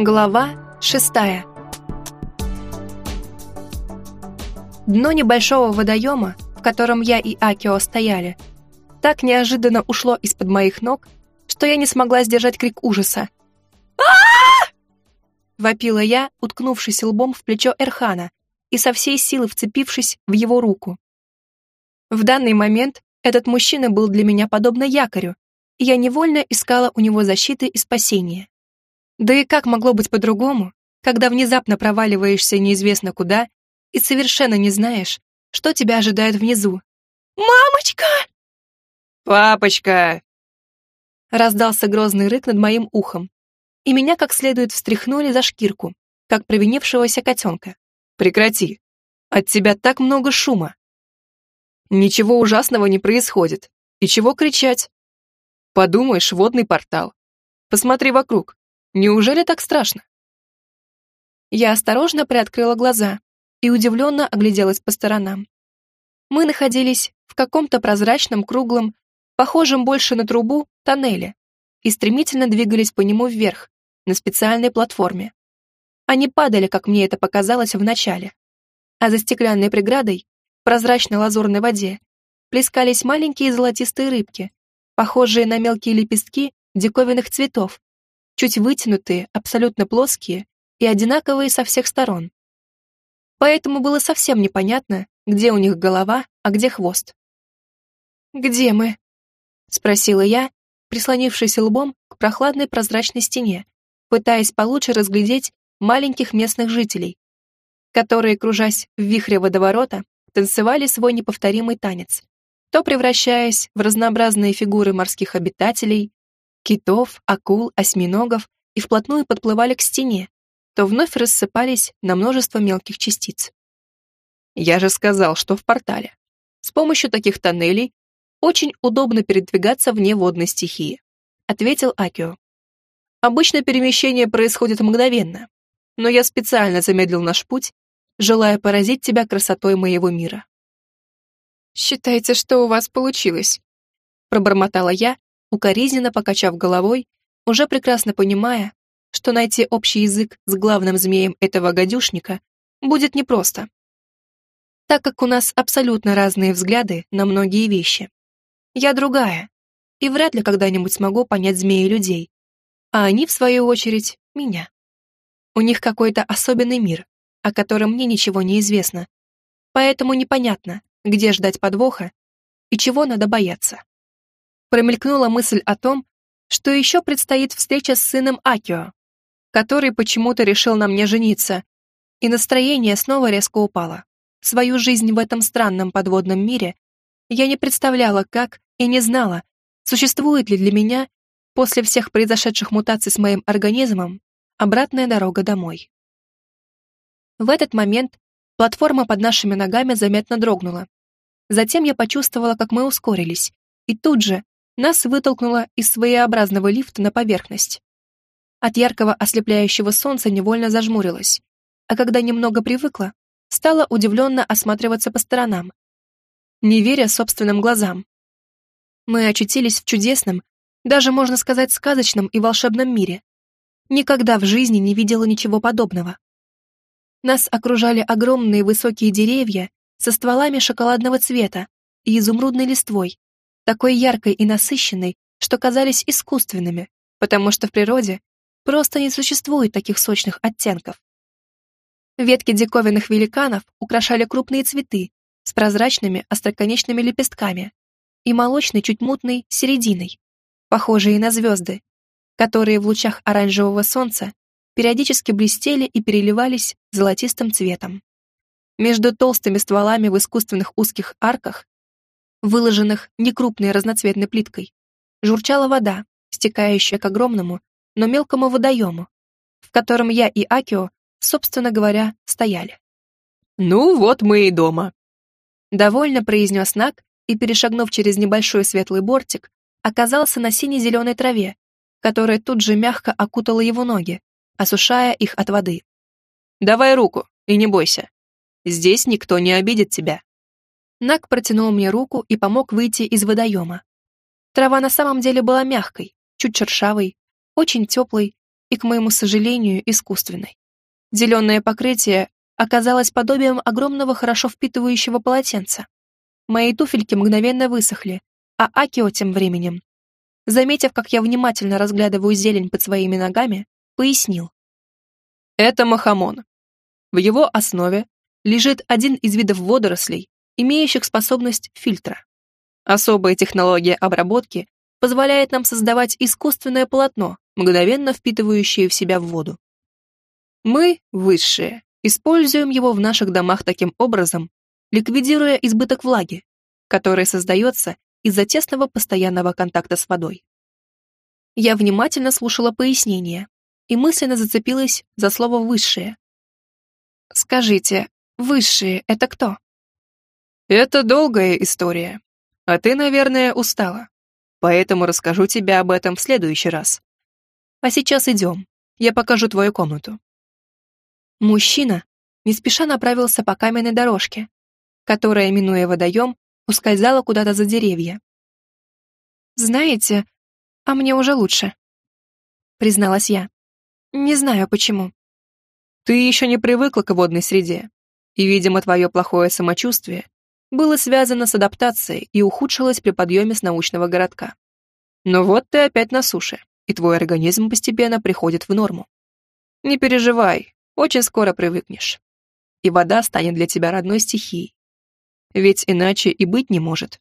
Глава шестая. Дно небольшого водоема, в котором я и Акио стояли, так неожиданно ушло из-под моих ног, что я не смогла сдержать крик ужаса. Вопила я, уткнувшись лбом в плечо Эрхана и со всей силы вцепившись в его руку. В данный момент этот мужчина был для меня подобно якорю, и я невольно искала у него защиты и спасения. Да и как могло быть по-другому, когда внезапно проваливаешься неизвестно куда и совершенно не знаешь, что тебя ожидает внизу? «Мамочка!» «Папочка!» Раздался грозный рык над моим ухом, и меня как следует встряхнули за шкирку, как провинившегося котенка. «Прекрати! От тебя так много шума!» «Ничего ужасного не происходит. И чего кричать?» «Подумаешь, водный портал. Посмотри вокруг. Неужели так страшно? Я осторожно приоткрыла глаза и удивленно огляделась по сторонам. Мы находились в каком-то прозрачном, круглом, похожем больше на трубу, тоннеле, и стремительно двигались по нему вверх, на специальной платформе. Они падали, как мне это показалось в начале. А за стеклянной преградой, в прозрачной лазурной воде, плескались маленькие золотистые рыбки, похожие на мелкие лепестки диковинных цветов, чуть вытянутые, абсолютно плоские и одинаковые со всех сторон. Поэтому было совсем непонятно, где у них голова, а где хвост. «Где мы?» — спросила я, прислонившись лбом к прохладной прозрачной стене, пытаясь получше разглядеть маленьких местных жителей, которые, кружась в вихре водоворота, танцевали свой неповторимый танец, то превращаясь в разнообразные фигуры морских обитателей, китов, акул, осьминогов и вплотную подплывали к стене, то вновь рассыпались на множество мелких частиц. Я же сказал, что в портале. С помощью таких тоннелей очень удобно передвигаться вне водной стихии, ответил Акио. Обычно перемещение происходит мгновенно, но я специально замедлил наш путь, желая поразить тебя красотой моего мира. «Считайте, что у вас получилось», — пробормотала я, укоризненно покачав головой, уже прекрасно понимая, что найти общий язык с главным змеем этого гадюшника будет непросто, так как у нас абсолютно разные взгляды на многие вещи. Я другая, и вряд ли когда-нибудь смогу понять змеи людей, а они, в свою очередь, меня. У них какой-то особенный мир, о котором мне ничего не известно, поэтому непонятно, где ждать подвоха и чего надо бояться промелькнула мысль о том, что еще предстоит встреча с сыном Акио, который почему-то решил на мне жениться, и настроение снова резко упало. Свою жизнь в этом странном подводном мире я не представляла, как, и не знала, существует ли для меня, после всех произошедших мутаций с моим организмом, обратная дорога домой. В этот момент платформа под нашими ногами заметно дрогнула. Затем я почувствовала, как мы ускорились, и тут же нас вытолкнуло из своеобразного лифта на поверхность. От яркого ослепляющего солнца невольно зажмурилась, а когда немного привыкла, стала удивленно осматриваться по сторонам, не веря собственным глазам. Мы очутились в чудесном, даже можно сказать сказочном и волшебном мире. Никогда в жизни не видела ничего подобного. Нас окружали огромные высокие деревья со стволами шоколадного цвета и изумрудной листвой, такой яркой и насыщенной, что казались искусственными, потому что в природе просто не существует таких сочных оттенков. Ветки диковинных великанов украшали крупные цветы с прозрачными остроконечными лепестками и молочной чуть мутной серединой, похожие на звезды, которые в лучах оранжевого солнца периодически блестели и переливались золотистым цветом. Между толстыми стволами в искусственных узких арках выложенных некрупной разноцветной плиткой, журчала вода, стекающая к огромному, но мелкому водоему, в котором я и Акио, собственно говоря, стояли. «Ну вот мы и дома», — довольно произнес Нак и, перешагнув через небольшой светлый бортик, оказался на сине-зеленой траве, которая тут же мягко окутала его ноги, осушая их от воды. «Давай руку и не бойся. Здесь никто не обидит тебя». Нак протянул мне руку и помог выйти из водоема. Трава на самом деле была мягкой, чуть шершавой, очень теплой и, к моему сожалению, искусственной. Зеленое покрытие оказалось подобием огромного хорошо впитывающего полотенца. Мои туфельки мгновенно высохли, а Акио тем временем, заметив, как я внимательно разглядываю зелень под своими ногами, пояснил. Это махамон. В его основе лежит один из видов водорослей, имеющих способность фильтра. Особая технология обработки позволяет нам создавать искусственное полотно, мгновенно впитывающее в себя воду. Мы, высшие, используем его в наших домах таким образом, ликвидируя избыток влаги, который создается из-за тесного постоянного контакта с водой. Я внимательно слушала пояснения и мысленно зацепилась за слово «высшее». «Скажите, высшие — это кто?» «Это долгая история, а ты, наверное, устала, поэтому расскажу тебе об этом в следующий раз. А сейчас идем, я покажу твою комнату». Мужчина не спеша направился по каменной дорожке, которая, минуя водоем, ускользала куда-то за деревья. «Знаете, а мне уже лучше», — призналась я. «Не знаю, почему». «Ты еще не привыкла к водной среде, и, видимо, твое плохое самочувствие было связано с адаптацией и ухудшилось при подъеме с научного городка. Но вот ты опять на суше, и твой организм постепенно приходит в норму. Не переживай, очень скоро привыкнешь. И вода станет для тебя родной стихией ведь иначе и быть не может.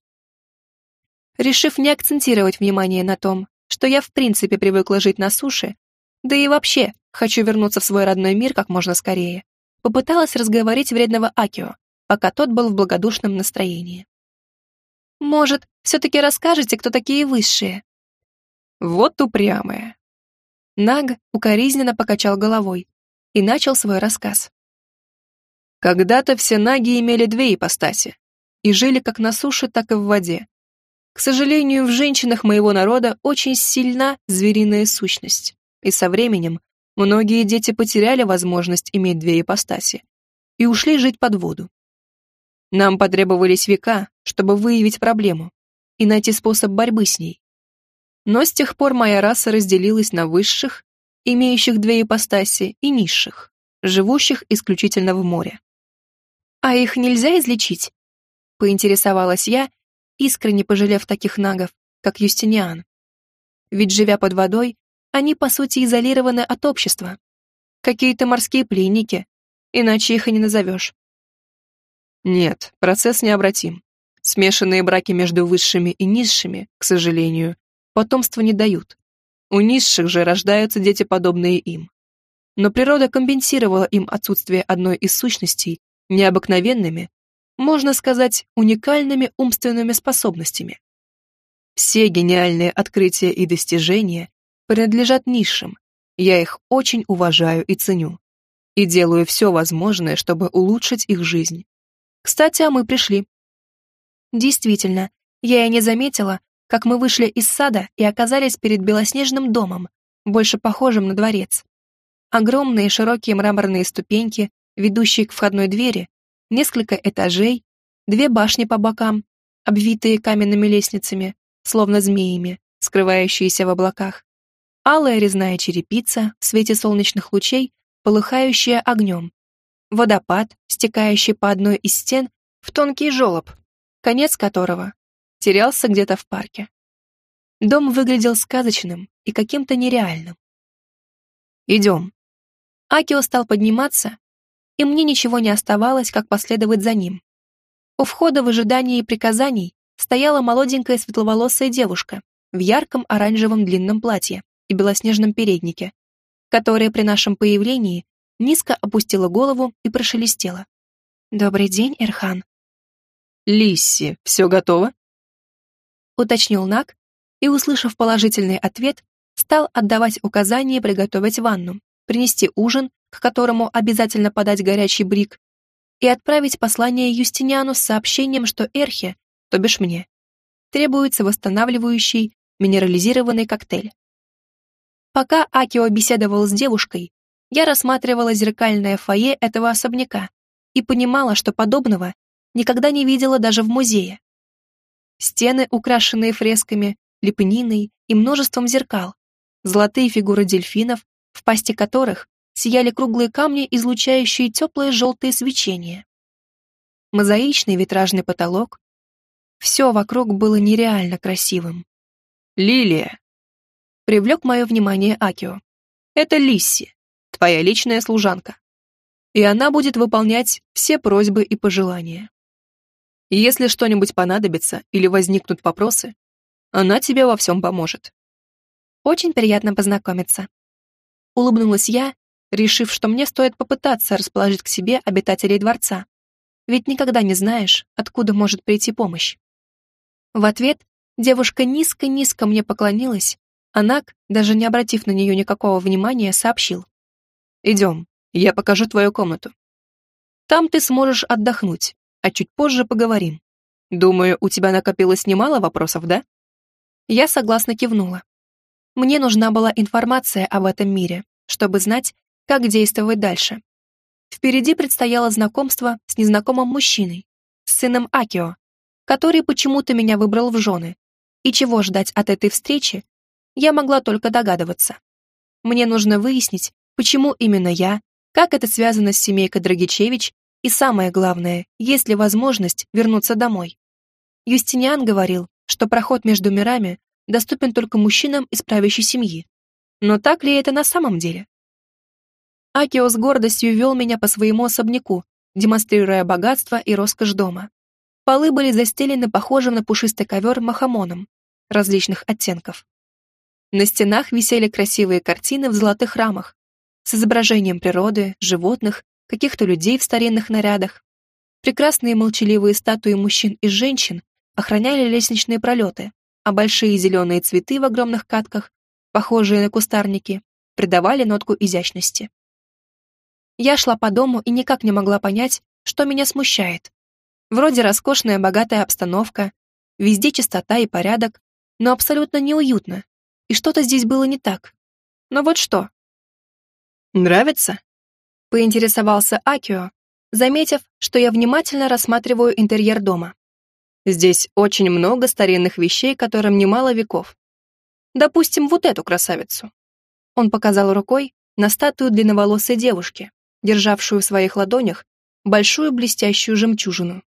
Решив не акцентировать внимание на том, что я в принципе привыкла жить на суше, да и вообще хочу вернуться в свой родной мир как можно скорее, попыталась разговорить вредного Акио, пока тот был в благодушном настроении. «Может, все-таки расскажете, кто такие высшие?» «Вот упрямая». Наг укоризненно покачал головой и начал свой рассказ. Когда-то все наги имели две ипостаси и жили как на суше, так и в воде. К сожалению, в женщинах моего народа очень сильна звериная сущность, и со временем многие дети потеряли возможность иметь две ипостаси и ушли жить под воду. Нам потребовались века, чтобы выявить проблему и найти способ борьбы с ней. Но с тех пор моя раса разделилась на высших, имеющих две ипостаси, и низших, живущих исключительно в море. «А их нельзя излечить?» — поинтересовалась я, искренне пожалев таких нагов, как Юстиниан. Ведь, живя под водой, они, по сути, изолированы от общества. Какие-то морские пленники, иначе их и не назовешь. Нет, процесс необратим. Смешанные браки между высшими и низшими, к сожалению, потомства не дают. У низших же рождаются дети, подобные им. Но природа компенсировала им отсутствие одной из сущностей необыкновенными, можно сказать, уникальными умственными способностями. Все гениальные открытия и достижения принадлежат низшим, я их очень уважаю и ценю, и делаю все возможное, чтобы улучшить их жизнь. Кстати, а мы пришли. Действительно, я и не заметила, как мы вышли из сада и оказались перед белоснежным домом, больше похожим на дворец. Огромные широкие мраморные ступеньки ведущие к входной двери, несколько этажей, две башни по бокам, обвитые каменными лестницами, словно змеями, скрывающиеся в облаках, алая резная черепица в свете солнечных лучей, полыхающая огнем, водопад, стекающий по одной из стен в тонкий желоб, конец которого терялся где-то в парке. Дом выглядел сказочным и каким-то нереальным. «Идем». Акио стал подниматься, и мне ничего не оставалось, как последовать за ним. У входа в ожидании приказаний стояла молоденькая светловолосая девушка в ярком оранжевом длинном платье и белоснежном переднике, которая при нашем появлении низко опустила голову и прошелестела. «Добрый день, Эрхан». «Лисси, все готово?» уточнил Нак и, услышав положительный ответ, стал отдавать указания приготовить ванну, принести ужин к которому обязательно подать горячий брик, и отправить послание Юстиниану с сообщением, что Эрхе, то бишь мне, требуется восстанавливающий минерализированный коктейль. Пока Акио беседовал с девушкой, я рассматривала зеркальное фойе этого особняка и понимала, что подобного никогда не видела даже в музее. Стены, украшенные фресками, лепниной и множеством зеркал, золотые фигуры дельфинов, в пасти которых сияли круглые камни, излучающие теплое желтое свечение. Мозаичный витражный потолок. Все вокруг было нереально красивым. «Лилия!» Привлек мое внимание Акио. «Это Лисси, твоя личная служанка. И она будет выполнять все просьбы и пожелания. Если что-нибудь понадобится или возникнут вопросы, она тебе во всем поможет. Очень приятно познакомиться. Улыбнулась я, решив, что мне стоит попытаться расположить к себе обитателей дворца. Ведь никогда не знаешь, откуда может прийти помощь. В ответ девушка низко-низко мне поклонилась, а Нак, даже не обратив на нее никакого внимания, сообщил. «Идем, я покажу твою комнату. Там ты сможешь отдохнуть, а чуть позже поговорим. Думаю, у тебя накопилось немало вопросов, да? Я согласно кивнула. Мне нужна была информация об этом мире, чтобы знать, как действовать дальше. Впереди предстояло знакомство с незнакомым мужчиной, с сыном Акио, который почему-то меня выбрал в жены. И чего ждать от этой встречи, я могла только догадываться. Мне нужно выяснить, почему именно я, как это связано с семейкой Драгичевич и самое главное, есть ли возможность вернуться домой. Юстиниан говорил, что проход между мирами доступен только мужчинам из правящей семьи. Но так ли это на самом деле? Акио с гордостью вел меня по своему особняку, демонстрируя богатство и роскошь дома. Полы были застелены похожим на пушистый ковер махамоном различных оттенков. На стенах висели красивые картины в золотых рамах с изображением природы, животных каких-то людей в старинных нарядах. Прекрасные молчаливые статуи мужчин и женщин охраняли лестничные пролеты, а большие зеленые цветы в огромных катках, похожие на кустарники, придавали нотку изящности. Я шла по дому и никак не могла понять, что меня смущает. Вроде роскошная богатая обстановка, везде чистота и порядок, но абсолютно неуютно, и что-то здесь было не так. Но вот что? «Нравится?» поинтересовался Акио, заметив, что я внимательно рассматриваю интерьер дома. Здесь очень много старинных вещей, которым немало веков. Допустим, вот эту красавицу. Он показал рукой на статую длинноволосой девушки, державшую в своих ладонях большую блестящую жемчужину.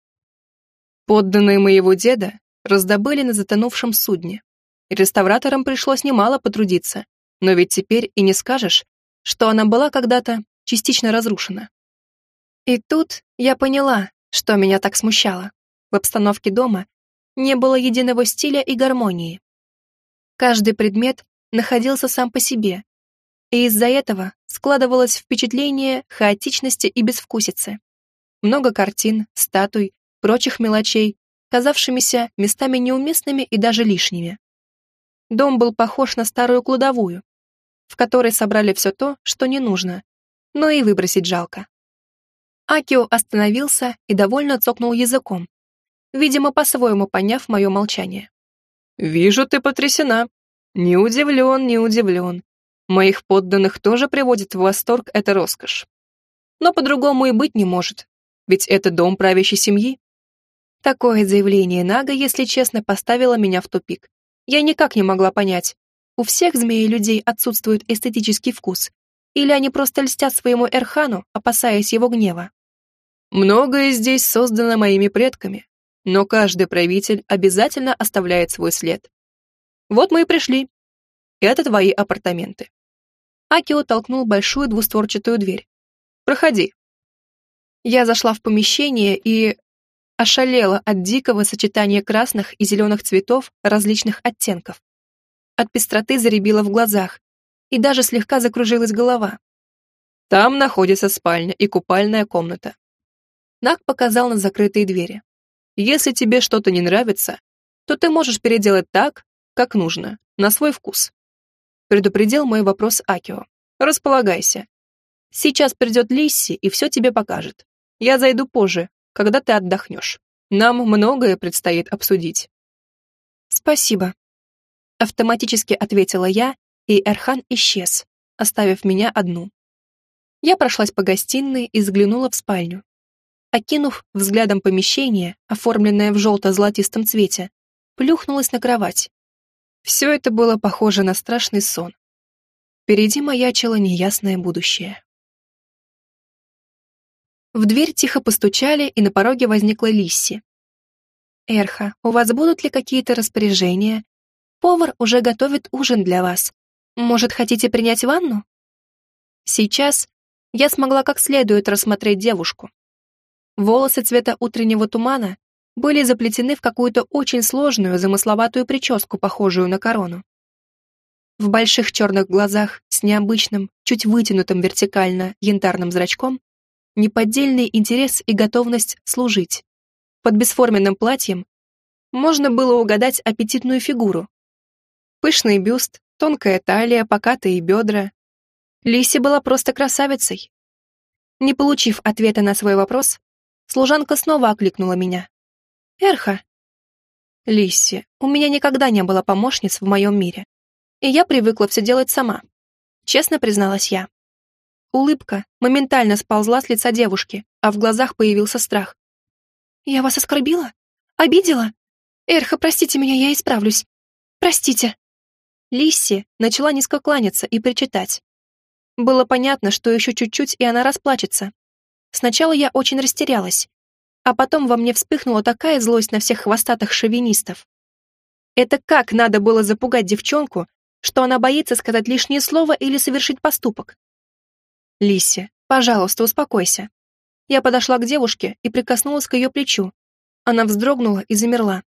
Подданные моего деда раздобыли на затонувшем судне. Реставраторам пришлось немало потрудиться, но ведь теперь и не скажешь, что она была когда-то частично разрушена. И тут я поняла, что меня так смущало. В обстановке дома не было единого стиля и гармонии. Каждый предмет находился сам по себе, и из-за этого складывалось впечатление хаотичности и безвкусицы. Много картин, статуй, прочих мелочей, казавшимися местами неуместными и даже лишними. Дом был похож на старую кладовую, в которой собрали все то, что не нужно, но и выбросить жалко. Акио остановился и довольно цокнул языком, видимо, по-своему поняв мое молчание. «Вижу, ты потрясена. Не удивлен, не удивлен. Моих подданных тоже приводит в восторг эта роскошь. Но по-другому и быть не может, ведь это дом правящей семьи». Такое заявление Нага, если честно, поставило меня в тупик. Я никак не могла понять, у всех змеи людей отсутствует эстетический вкус, или они просто льстят своему Эрхану, опасаясь его гнева? Многое здесь создано моими предками, но каждый правитель обязательно оставляет свой след. Вот мы и пришли. Это твои апартаменты. Акио толкнул большую двустворчатую дверь. Проходи. Я зашла в помещение и ошалела от дикого сочетания красных и зеленых цветов различных оттенков. От пестроты заребила в глазах, и даже слегка закружилась голова. Там находится спальня и купальная комната. Нак показал на закрытые двери. Если тебе что-то не нравится, то ты можешь переделать так, как нужно, на свой вкус. Предупредил мой вопрос Акио. Располагайся. Сейчас придет Лисси и все тебе покажет. Я зайду позже, когда ты отдохнешь. Нам многое предстоит обсудить. Спасибо. Автоматически ответила я и Эрхан исчез, оставив меня одну. Я прошлась по гостиной и взглянула в спальню. Окинув взглядом помещение, оформленное в желто-золотистом цвете, плюхнулась на кровать. Все это было похоже на страшный сон. Впереди маячило неясное будущее. В дверь тихо постучали, и на пороге возникла Лисси. «Эрха, у вас будут ли какие-то распоряжения? Повар уже готовит ужин для вас. Может, хотите принять ванну?» Сейчас я смогла как следует рассмотреть девушку. Волосы цвета утреннего тумана были заплетены в какую-то очень сложную, замысловатую прическу, похожую на корону. В больших черных глазах с необычным, чуть вытянутым вертикально янтарным зрачком неподдельный интерес и готовность служить. Под бесформенным платьем можно было угадать аппетитную фигуру. Пышный бюст, тонкая талия, покатые бедра. Лиси была просто красавицей. Не получив ответа на свой вопрос, служанка снова окликнула меня. «Эрха!» «Лисси, у меня никогда не было помощниц в моем мире и я привыкла все делать сама. Честно призналась я. Улыбка моментально сползла с лица девушки, а в глазах появился страх. «Я вас оскорбила? Обидела? Эрха, простите меня, я исправлюсь. Простите». Лисси начала низко кланяться и причитать. Было понятно, что еще чуть-чуть, и она расплачется. Сначала я очень растерялась, а потом во мне вспыхнула такая злость на всех хвостатых шовинистов. Это как надо было запугать девчонку, что она боится сказать лишнее слово или совершить поступок. «Лисси, пожалуйста, успокойся». Я подошла к девушке и прикоснулась к ее плечу. Она вздрогнула и замерла.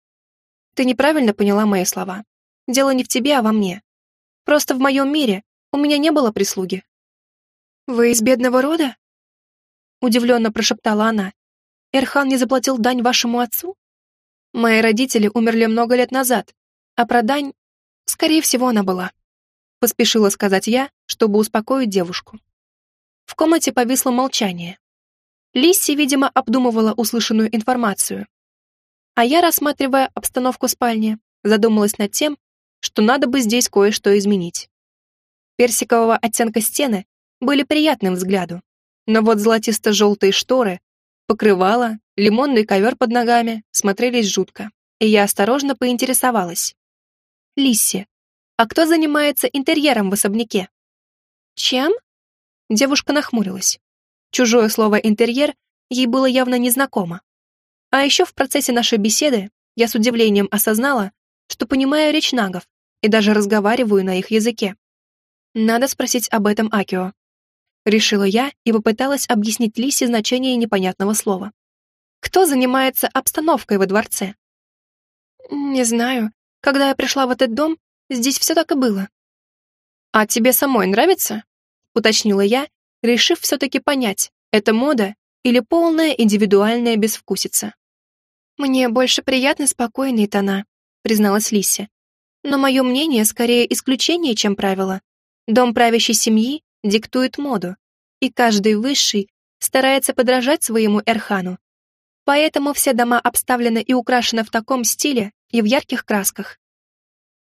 «Ты неправильно поняла мои слова. Дело не в тебе, а во мне. Просто в моем мире у меня не было прислуги». «Вы из бедного рода?» Удивленно прошептала она. «Эрхан не заплатил дань вашему отцу?» «Мои родители умерли много лет назад, а про дань Скорее всего, она была. Поспешила сказать я, чтобы успокоить девушку. В комнате повисло молчание. Лисси, видимо, обдумывала услышанную информацию. А я, рассматривая обстановку спальни, задумалась над тем, что надо бы здесь кое-что изменить. Персикового оттенка стены были приятным взгляду, но вот золотисто-желтые шторы, покрывало, лимонный ковер под ногами смотрелись жутко, и я осторожно поинтересовалась. Лисси. А кто занимается интерьером в особняке? Чем? Девушка нахмурилась. Чужое слово «интерьер» ей было явно незнакомо. А еще в процессе нашей беседы я с удивлением осознала, что понимаю речь нагов и даже разговариваю на их языке. Надо спросить об этом Акио. Решила я и попыталась объяснить Лисе значение непонятного слова. Кто занимается обстановкой во дворце? Не знаю. Когда я пришла в этот дом, здесь все так и было. «А тебе самой нравится?» — уточнила я, решив все-таки понять, это мода или полная индивидуальная безвкусица. «Мне больше приятны спокойные тона», — призналась Лися. «Но мое мнение скорее исключение, чем правило. Дом правящей семьи диктует моду, и каждый высший старается подражать своему Эрхану. Поэтому все дома обставлены и украшены в таком стиле, и в ярких красках.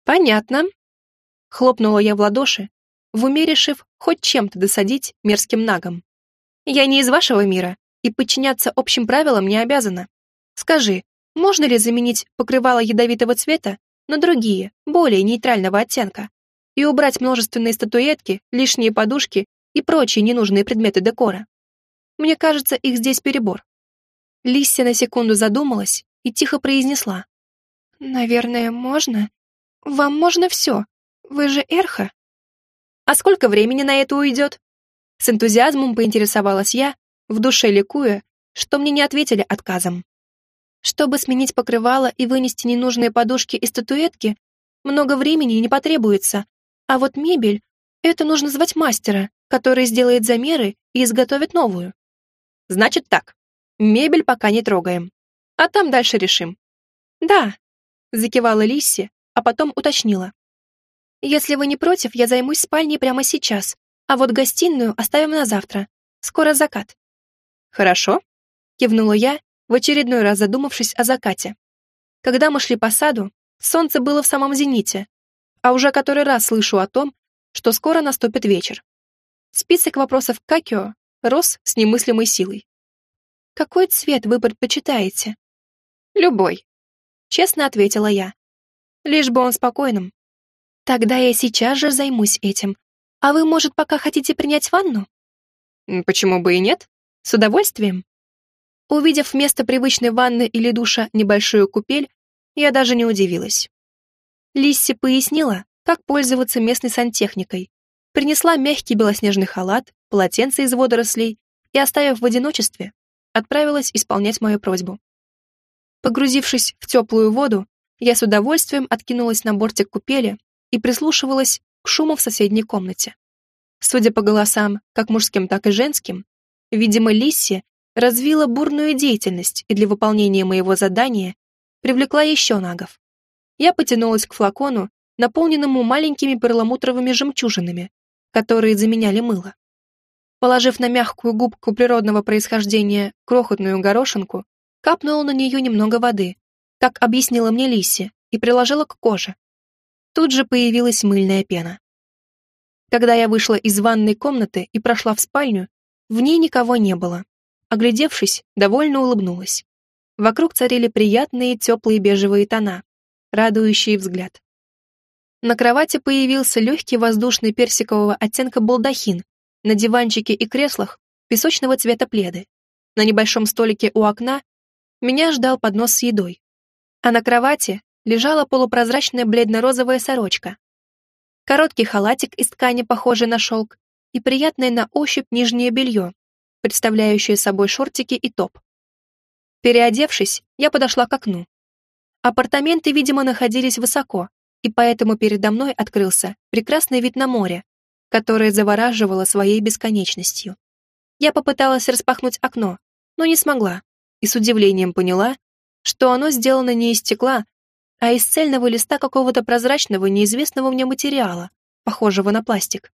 «Понятно», — хлопнула я в ладоши, в уме решив хоть чем-то досадить мерзким нагам. «Я не из вашего мира, и подчиняться общим правилам не обязана. Скажи, можно ли заменить покрывало ядовитого цвета на другие, более нейтрального оттенка, и убрать множественные статуэтки, лишние подушки и прочие ненужные предметы декора? Мне кажется, их здесь перебор». Лисси на секунду задумалась и тихо произнесла. «Наверное, можно. Вам можно все. Вы же Эрха». «А сколько времени на это уйдет?» С энтузиазмом поинтересовалась я, в душе ликуя, что мне не ответили отказом. Чтобы сменить покрывало и вынести ненужные подушки и статуэтки, много времени не потребуется, а вот мебель — это нужно звать мастера, который сделает замеры и изготовит новую. Значит так, мебель пока не трогаем, а там дальше решим. Да, закивала Лисси, а потом уточнила. «Если вы не против, я займусь спальней прямо сейчас, а вот гостиную оставим на завтра. Скоро закат». «Хорошо», — кивнула я, в очередной раз задумавшись о закате. Когда мы шли по саду, солнце было в самом зените, а уже который раз слышу о том, что скоро наступит вечер. Список вопросов Какио рос с немыслимой силой. «Какой цвет вы предпочитаете?» «Любой», честно ответила я. Лишь бы он спокойным. Тогда я сейчас же займусь этим. «А вы, может, пока хотите принять ванну?» «Почему бы и нет? С удовольствием». Увидев вместо привычной ванны или душа небольшую купель, я даже не удивилась. Лисси пояснила, как пользоваться местной сантехникой, принесла мягкий белоснежный халат, полотенце из водорослей и, оставив в одиночестве, отправилась исполнять мою просьбу. Погрузившись в теплую воду, я с удовольствием откинулась на бортик купели и прислушивалась к шуму в соседней комнате. Судя по голосам, как мужским, так и женским, видимо, Лисси развила бурную деятельность и для выполнения моего задания привлекла еще нагов. Я потянулась к флакону, наполненному маленькими перламутровыми жемчужинами, которые заменяли мыло. Положив на мягкую губку природного происхождения крохотную горошинку, капнула на нее немного воды, как объяснила мне Лисси, и приложила к коже. Тут же появилась мыльная пена. Когда я вышла из ванной комнаты и прошла в спальню, в ней никого не было. Оглядевшись, довольно улыбнулась. Вокруг царили приятные теплые бежевые тона, радующие взгляд. На кровати появился легкий воздушный персикового оттенка балдахин, на диванчике и креслах песочного цвета пледы. На небольшом столике у окна меня ждал поднос с едой. А на кровати лежала полупрозрачная бледно-розовая сорочка. Короткий халатик из ткани, похожий на шелк, и приятное на ощупь нижнее белье, представляющее собой шортики и топ. Переодевшись, я подошла к окну. Апартаменты, видимо, находились высоко, и поэтому передо мной открылся прекрасный вид на море, которое завораживало своей бесконечностью. Я попыталась распахнуть окно, но не смогла, и с удивлением поняла, что оно сделано не из стекла, а из цельного листа какого-то прозрачного, неизвестного мне материала, похожего на пластик.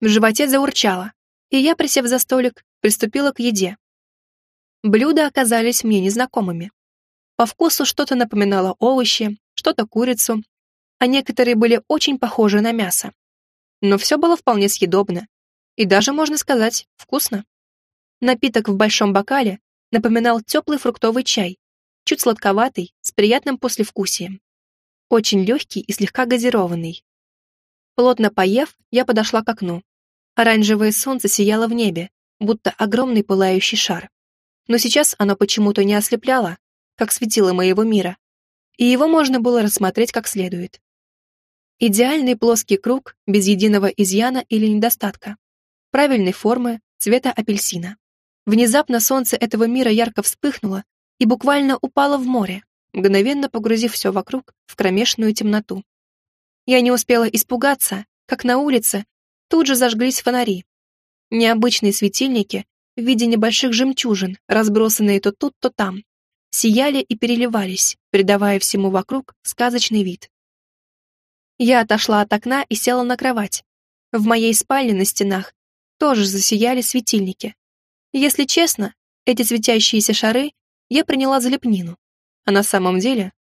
В животе заурчало, и я, присев за столик, приступила к еде. Блюда оказались мне незнакомыми. По вкусу что-то напоминало овощи, что-то курицу, а некоторые были очень похожи на мясо. Но все было вполне съедобно и даже, можно сказать, вкусно. Напиток в большом бокале напоминал теплый фруктовый чай, чуть сладковатый, с приятным послевкусием. Очень легкий и слегка газированный. Плотно поев, я подошла к окну. Оранжевое солнце сияло в небе, будто огромный пылающий шар. Но сейчас оно почему-то не ослепляло, как светило моего мира, и его можно было рассмотреть как следует. Идеальный плоский круг, без единого изъяна или недостатка. Правильной формы, цвета апельсина. Внезапно солнце этого мира ярко вспыхнуло и буквально упало в море, мгновенно погрузив все вокруг в кромешную темноту. Я не успела испугаться, как на улице тут же зажглись фонари. Необычные светильники в виде небольших жемчужин, разбросанные то тут, то там, сияли и переливались, придавая всему вокруг сказочный вид. Я отошла от окна и села на кровать. В моей спальне на стенах тоже засияли светильники. Если честно, эти светящиеся шары я приняла за лепнину. А на самом деле,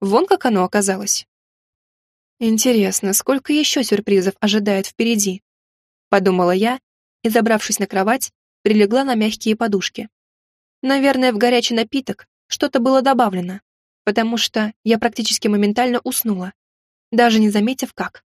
вон как оно оказалось. Интересно, сколько еще сюрпризов ожидает впереди? Подумала я и, забравшись на кровать, прилегла на мягкие подушки. Наверное, в горячий напиток что-то было добавлено, потому что я практически моментально уснула, даже не заметив как.